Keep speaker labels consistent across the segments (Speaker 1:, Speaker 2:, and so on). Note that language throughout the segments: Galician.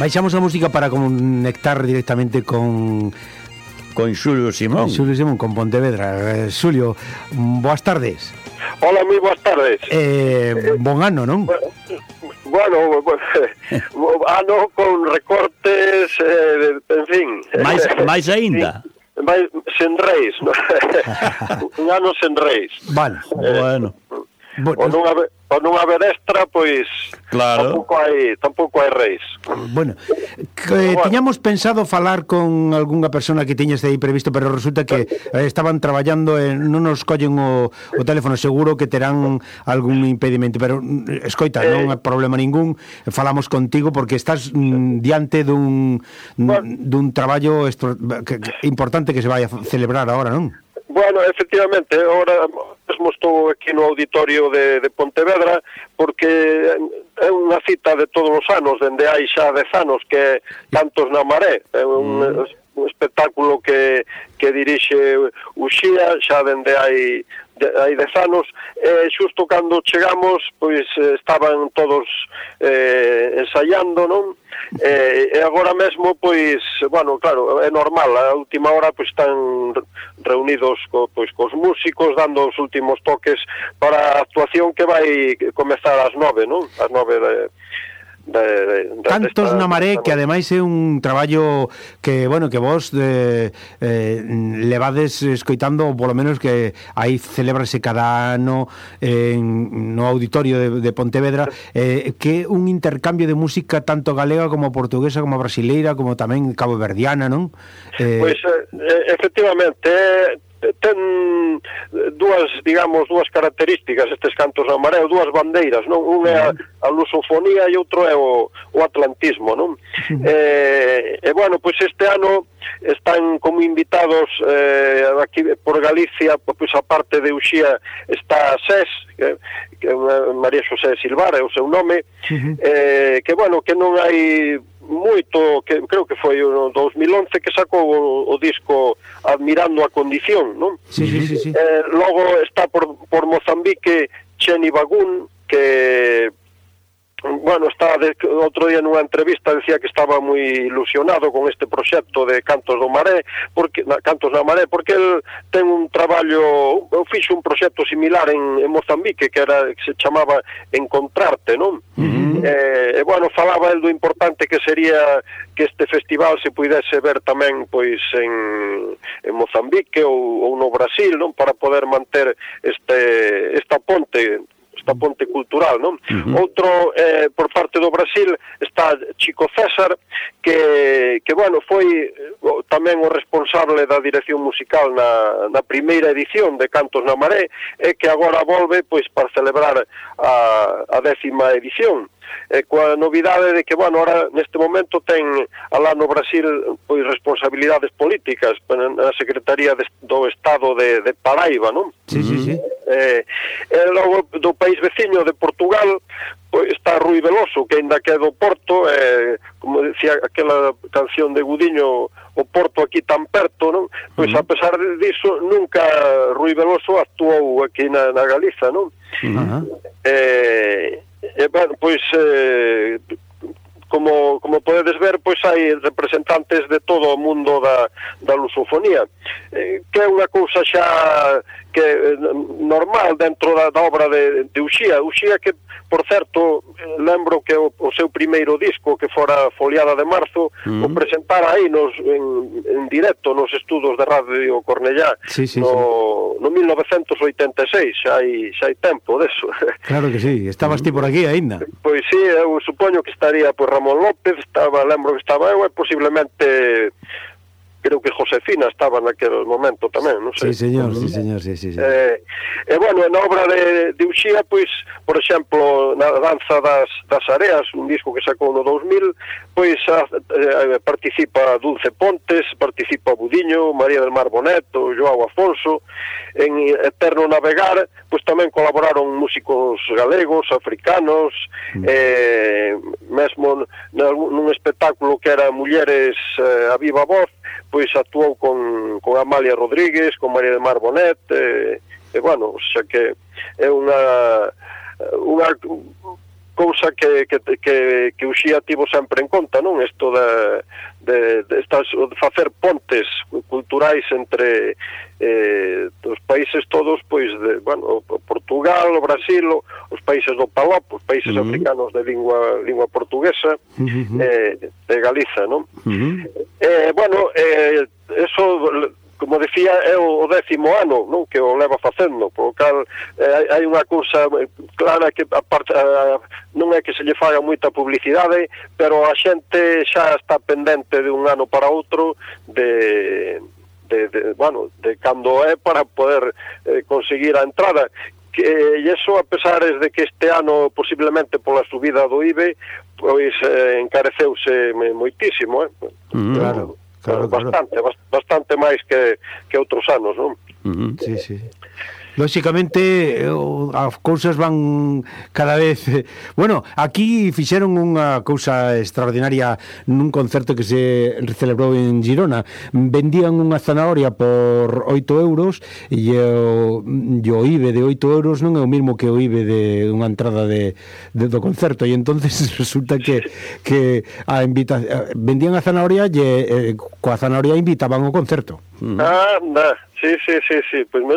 Speaker 1: Baixamos a música para conectar directamente con
Speaker 2: con Xulio Simón.
Speaker 1: Xulio Simón, con Pontevedra. Eh, Xulio, boas tardes.
Speaker 3: Hola, moi boas tardes.
Speaker 1: Eh, bon ano, non?
Speaker 3: Bueno, bueno ano con recortes, eh, en fin.
Speaker 2: Mais, mais aínda.
Speaker 3: Mais, sen reis, no? un ano sen reis.
Speaker 1: Vale,
Speaker 2: eh, bueno.
Speaker 3: bueno. O non, haber, Pa non haber extra, pois...
Speaker 2: Claro.
Speaker 3: Tampouco hai, tampouco hai reis.
Speaker 1: Bueno, que, bueno, tiñamos pensado falar con algunha persona que tiñes aí previsto, pero resulta que eh, estaban traballando e non nos collen o, o teléfono. Seguro que terán algún impedimento, pero mm, escoita, eh, non hai problema ningún. Falamos contigo porque estás mm, diante dun, mm, bueno, dun traballo que, que, importante que se vai a celebrar agora, non?
Speaker 3: Bueno, efectivamente, ahora mesmo estou aquí no auditorio de, de Pontevedra porque é unha cita de todos os anos, dende hai xa dez anos que cantos na maré, é un, mm un espectáculo que, que dirixe Uxía xa dende hai de, hai dez anos. E xusto cando chegamos pois eh, estaban todos eh, ensaiando non? E, e agora mesmo pois bueno claro é normal a última hora pois están reunidos co, pois cos músicos dando os últimos toques para a actuación que vai comezar ás nove non? Ás nove eh,
Speaker 1: de, de, Cantos na Maré, que ademais é un traballo que, bueno, que vos de, eh, levades escoitando, polo menos que aí celebrase cada ano en, no auditorio de, de Pontevedra, eh, que un intercambio de música tanto galega como portuguesa, como brasileira, como tamén caboverdiana, non?
Speaker 3: Eh... Pois, pues, eh, efectivamente, é ten dúas, digamos, dúas características estes cantos na mareo, dúas bandeiras, non? Un é a, a lusofonía e outro é o, o atlantismo, non? Sí. Eh, e bueno, pois este ano están como invitados eh, aquí por Galicia, pois a parte de Uxía está a SES, que, que María Xosé Silvar é o seu nome, uh -huh. eh, que bueno, que non hai moito, que creo que foi o 2011 que sacou o, o disco Admirando a condición, non?
Speaker 1: Sí, sí, sí, sí.
Speaker 3: Eh, logo está por, por Mozambique Cheni Bagún, que bueno, está de, outro día nunha entrevista decía que estaba moi ilusionado con este proxecto de Cantos do Maré, porque na, Cantos da Maré, porque el ten un traballo, eu fixo un proxecto similar en, en Mozambique que era que se chamaba Encontrarte, non? Uh -huh. eh, e bueno, falaba el do importante que sería que este festival se puidese ver tamén pois en, en Mozambique ou, ou no Brasil, non? Para poder manter este esta ponte esta ponte cultural, non? Uh -huh. Outro eh, por parte do Brasil está Chico César que que bueno, foi eh, tamén o responsable da dirección musical na na primeira edición de Cantos na Maré e que agora volve pois para celebrar a a décima edición eh, coa novidade de que, bueno, ahora neste momento ten alá no Brasil pois responsabilidades políticas na Secretaría de, do Estado de, de Paraíba, non?
Speaker 1: Sí, sí, sí.
Speaker 3: Eh, e logo do país veciño de Portugal, pois está Rui Veloso, que ainda que é do Porto, eh, como decía aquela canción de Gudiño, o Porto aquí tan perto, non? Pois a pesar disso, nunca Rui Veloso actuou aquí na, na Galiza, non? Uh -huh. eh, E, bueno, pois, eh, como, como podedes ver, pois hai representantes de todo o mundo da, da lusofonía, eh, que é unha cousa xa que eh, normal dentro da, da obra de, de Uxía. Uxía que, por certo, eh, lembro que o, o seu primeiro disco, que fora Foliada de Marzo, mm. -hmm. o presentara aí nos, en, en directo nos estudos de Radio Cornellá
Speaker 1: sí, sí,
Speaker 3: no, sí. no 1986, xa hai, xa hai tempo deso.
Speaker 1: Claro que sí, estabas ti por aquí aínda.
Speaker 3: Pois sí, eu supoño que estaría por Ramón López, estaba, lembro que estaba eu e posiblemente creo que Josefina estaba naquel momento tamén, non sei.
Speaker 1: Sí, señor, sí, eh, señor, sí, sí, sí.
Speaker 3: Eh, e eh, bueno, na obra de, de Uxía, pois, por exemplo, na danza das, das areas, un disco que sacou no 2000, pois a, eh, participa Dulce Pontes, participa Budiño, María del Mar Boneto, Joao Afonso, en Eterno Navegar, pois tamén colaboraron músicos galegos, africanos, mm. eh, mesmo nun espectáculo que era Mulleres eh, a viva voz, pois actuou con, con Amalia Rodríguez, con María de Mar Bonet, e, e bueno, xa que é unha unha cousa que, que, que, que Uxía tivo sempre en conta, non? Isto da, de, de, estas, de facer pontes culturais entre eh, os países todos, pois, de, bueno, Portugal, o Brasil, os países do Palop, os países uh -huh. africanos de lingua, lingua portuguesa, uh -huh. eh, de Galiza, non? Uh -huh. eh, bueno, eh, eso como decía, é o, o décimo ano non que o leva facendo, polo cal eh, hai unha cousa clara que a parte, non é que se lle faga moita publicidade, pero a xente xa está pendente de un ano para outro de, de, de bueno, de cando é para poder eh, conseguir a entrada. Que, eh, e iso a pesar de que este ano posiblemente pola subida do IBE pois eh, encareceuse moitísimo eh?
Speaker 1: Mm, claro claro,
Speaker 3: bastante, claro. bastante máis que, que outros anos, non?
Speaker 1: Uh -huh, sí, sí lóxicamente eh, as cousas van cada vez eh, bueno, aquí fixeron unha cousa extraordinaria nun concerto que se celebrou en Girona vendían unha zanahoria por 8 euros e o, e o IBE de 8 euros non é o mismo que o IBE de unha entrada de, de do concerto e entonces resulta que que a invita eh, vendían a zanahoria e eh, coa zanahoria invitaban o concerto.
Speaker 3: Ah. Sí, sí, sí, sí, pois me...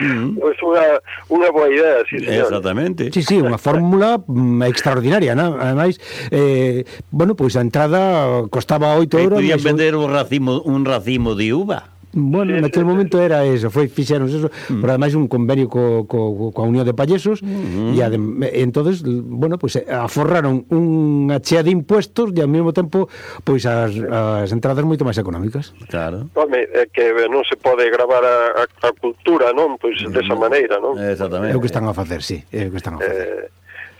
Speaker 3: mm. pois unha, unha boa idea, sí, señor.
Speaker 2: Exactamente.
Speaker 1: Sí, sí, unha fórmula mm, extraordinaria, ¿no? Ademais, eh, bueno, pois a entrada costaba 8 euros.
Speaker 2: Podían vender un racimo, un racimo de uva.
Speaker 1: Bueno, sí, naquele sí, momento sí. era eso, foi fixeron eso, mm. pero ademais un convenio co, co, coa Unión de Pallesos mm -hmm. e adem, entonces, bueno, pois pues, aforraron unha chea de impuestos e ao mesmo tempo pois as, as entradas moito máis económicas.
Speaker 2: Claro.
Speaker 3: Home, é que non se pode gravar a, a, a cultura, non? Pois mm. desa maneira, non?
Speaker 2: Exactamente.
Speaker 1: É o que están a facer, sí, é o que están a facer. Eh,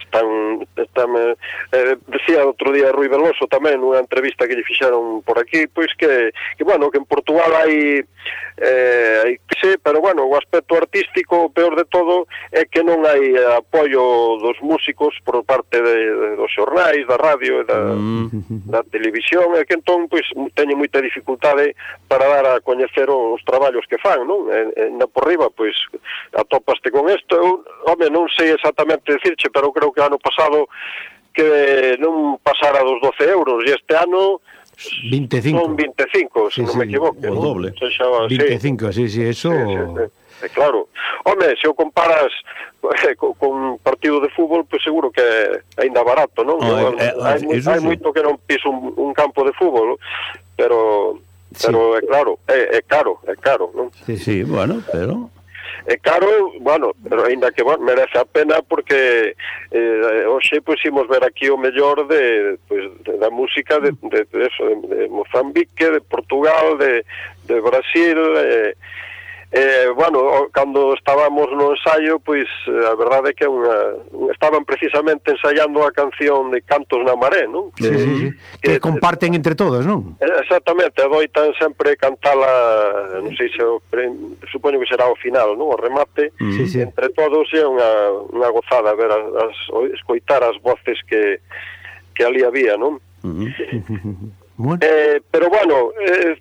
Speaker 3: están, están eh, eh decía outro día Rui Veloso tamén nunha entrevista que lle fixeron por aquí, pois que, que bueno, que en Portugal hai eh, hai que sé, pero bueno, o aspecto artístico o peor de todo é que non hai apoio dos músicos por parte de, de dos xornais, da radio e da, mm. da televisión, e que entón pois teñen moita dificultade para dar a coñecer os traballos que fan, non? E, e na por riba, pois atopaste con isto, eu, home, non sei exactamente dicirche, pero creo que que ano pasado que non pasara dos 12 euros e este ano
Speaker 1: 25.
Speaker 3: Son 25, se sí, non sí, me equivoco.
Speaker 2: O doble.
Speaker 3: Se xa,
Speaker 1: 25, sí, sí, eso... Sí, sí, sí.
Speaker 3: Eh, claro. Home, se o comparas eh, con partido de fútbol, pois pues seguro que é aínda barato, non? Ah, no, eh, hai, eh, hai, sí. moito que non piso un, un campo de fútbol, pero... Sí. Pero é claro, é, é caro, é caro, non?
Speaker 2: Sí, sí, bueno, pero Eh,
Speaker 3: é caro, bueno, pero ainda que bueno, merece a pena porque eh, hoxe pusimos ver aquí o mellor de, pues, de da música de, de, de, eso, de, de Mozambique, de Portugal, de, de Brasil, eh, Eh, bueno, cando estábamos no ensaio, pois eh, a verdade é que unha, estaban precisamente ensaiando a canción de Cantos na Maré, non?
Speaker 1: Que, sí, sí, sí. que, que comparten entre todos, non?
Speaker 3: Eh, exactamente, adoitan sempre cantala, non sei se o, supoño que será o final, non? O remate, mm. sí, sí. entre todos é unha, unha gozada ver as, escoitar as voces que, que ali había, non? Mm-hmm. Uh -huh. Bueno. Eh, pero bueno, eh,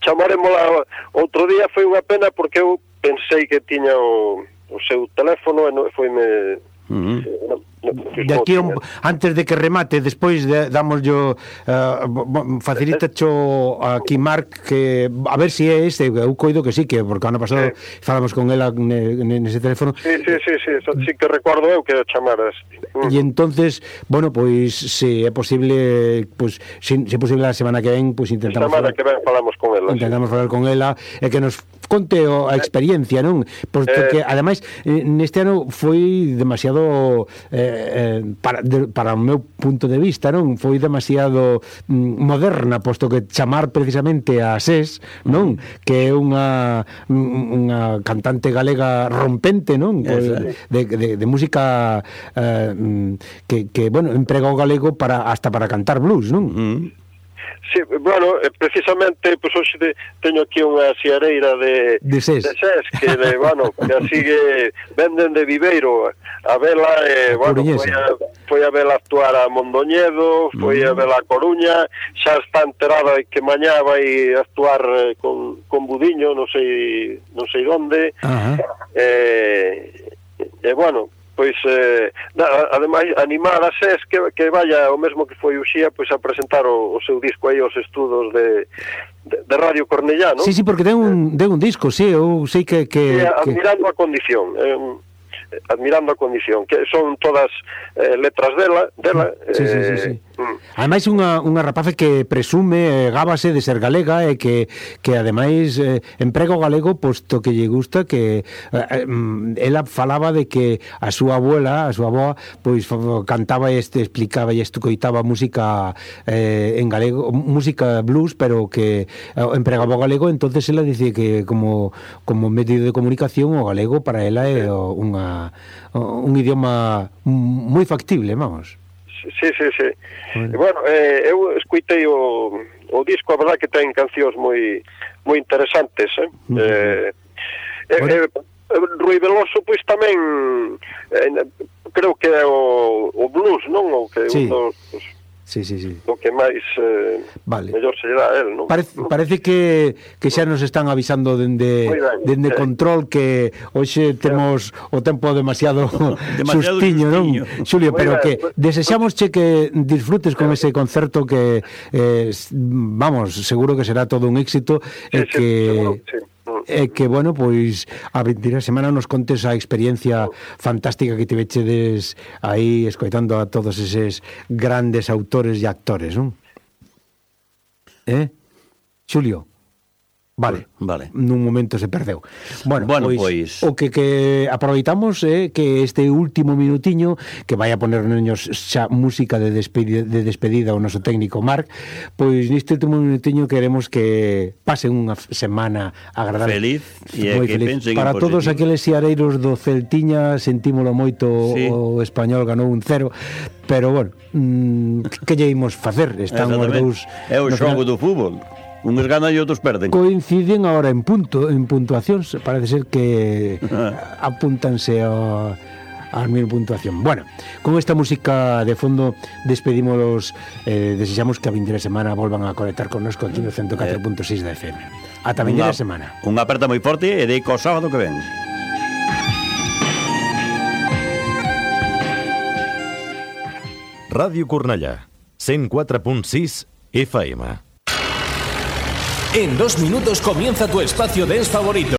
Speaker 3: chamarémola outro día foi unha pena porque eu pensei que tiña o, o seu teléfono e non foi me... Uh -huh.
Speaker 1: eh, de aquí un, antes de que remate, despois de, damos yo eh, uh, facilita cho aquí Marc que a ver si é este, eu coido que sí que porque ano pasado sí. falamos con ela nese teléfono.
Speaker 3: Sí, sí, sí, sí, so, sí que recuerdo eu que o
Speaker 1: chamaras. Mm. E entonces, bueno, pois se é posible, pois se, se posible a semana que ven, pois intentamos
Speaker 3: semana que ven falamos con ela.
Speaker 1: Intentamos sí. falar con ela e que nos conte a eh. experiencia, non? Porque eh, ademais neste ano foi demasiado eh, Eh, eh, para, de, para o meu punto de vista, non foi demasiado mm, moderna, posto que chamar precisamente a SES, non, que é unha unha cantante galega rompente, non, de, de, de música eh, mm, que, que bueno, emprega o galego para hasta para cantar blues, non? Mm.
Speaker 3: Sí, bueno, eh, precisamente, pois pues, hoxe de, teño aquí unha xiareira de,
Speaker 1: de, ses.
Speaker 3: de ses, que, de, bueno, que así que venden de viveiro a vela, eh, bueno, foi a, foi a vela actuar a Mondoñedo, foi mm. a vela a Coruña, xa está enterada de que mañá vai actuar eh, con, con Budiño, non sei, non sei onde, eh, e, eh, bueno, pois eh, na, ademais animar a SES que, que vaya o mesmo que foi Uxía pois a presentar o, o seu disco aí aos estudos de, de, de Radio Cornellá, non?
Speaker 1: Sí, sí, porque ten un, ten un disco, sí, eu sei que... que, que...
Speaker 3: Admirando a condición, eh, admirando a condición, que son todas eh, letras dela, dela
Speaker 1: sí, sí, sí, eh, sí.
Speaker 3: Eh, Mm.
Speaker 1: Ademais unha, unha rapaza que presume, eh, gábase de ser galega e eh, que, que ademais eh, emprega o galego posto que lle gusta que eh, eh mm, ela falaba de que a súa abuela, a súa aboa pois cantaba e este, explicaba e estucoitaba música eh, en galego, música blues pero que eh, empregaba o galego entonces ela dice que como, como medio de comunicación o galego para ela é unha, un idioma moi factible, vamos.
Speaker 3: Sí, sí, sí.
Speaker 1: Bueno,
Speaker 3: bueno eh, eu escuitei o, o disco, a verdad que ten cancións moi moi interesantes, eh?
Speaker 1: Uh
Speaker 3: -huh. eh,
Speaker 1: bueno.
Speaker 3: eh, eh Rui Veloso pois tamén eh, creo que é o, o blues, non? O que
Speaker 1: sí.
Speaker 3: un dos, dos
Speaker 1: sí, sí, sí.
Speaker 3: o que máis eh,
Speaker 1: vale.
Speaker 3: mellor será el, non?
Speaker 1: Parece, parece que, que xa nos están avisando dende,
Speaker 3: ben,
Speaker 1: dende
Speaker 3: eh.
Speaker 1: control que hoxe temos o tempo demasiado,
Speaker 2: demasiado
Speaker 1: sustiño, non? Xulio, pero
Speaker 3: ben,
Speaker 1: que
Speaker 3: pues,
Speaker 1: desexamos che que disfrutes con ese concerto que, eh, vamos, seguro que será todo un éxito e
Speaker 3: eh, sí,
Speaker 1: que...
Speaker 3: Seguro, sí
Speaker 1: E que, bueno, pois a 21 semana nos contes a experiencia fantástica que tivechedes aí escoitando a todos eses grandes autores e actores, non? Eh? Xulio. Vale.
Speaker 2: Vale.
Speaker 1: Nun momento se perdeu. Bueno,
Speaker 2: bueno
Speaker 1: pois,
Speaker 2: pois
Speaker 1: o que que aproveitamos é eh, que este último minutiño que vai a poner neños xa música de despedida, de despedida o noso técnico Marc, pois neste último minutiño queremos que pase unha semana agradable.
Speaker 2: Feliz e
Speaker 1: moi
Speaker 2: que
Speaker 1: feliz. Para todos
Speaker 2: positivo.
Speaker 1: aqueles siareiros do Celtiña sentímolo moito
Speaker 2: sí.
Speaker 1: o español ganou un cero, pero bueno, mmm, que lle imos facer? Están os dous.
Speaker 2: É o xogo do fútbol. Unhos ganan e outros perden.
Speaker 1: Coinciden agora en punto, en puntuacións, parece ser que apúntanse ao a mesma puntuación. Bueno, con esta música de fondo despedimos, eh, desexamos que a vindeira semana volvan a conectar con nos con 104.6 da FM. Ata a vindeira semana.
Speaker 2: Unha aperta moi forte e deico o sábado que ven.
Speaker 4: Radio Cornellà, 104.6 FM.
Speaker 5: En dos minutos comienza tu espacio dance favorito.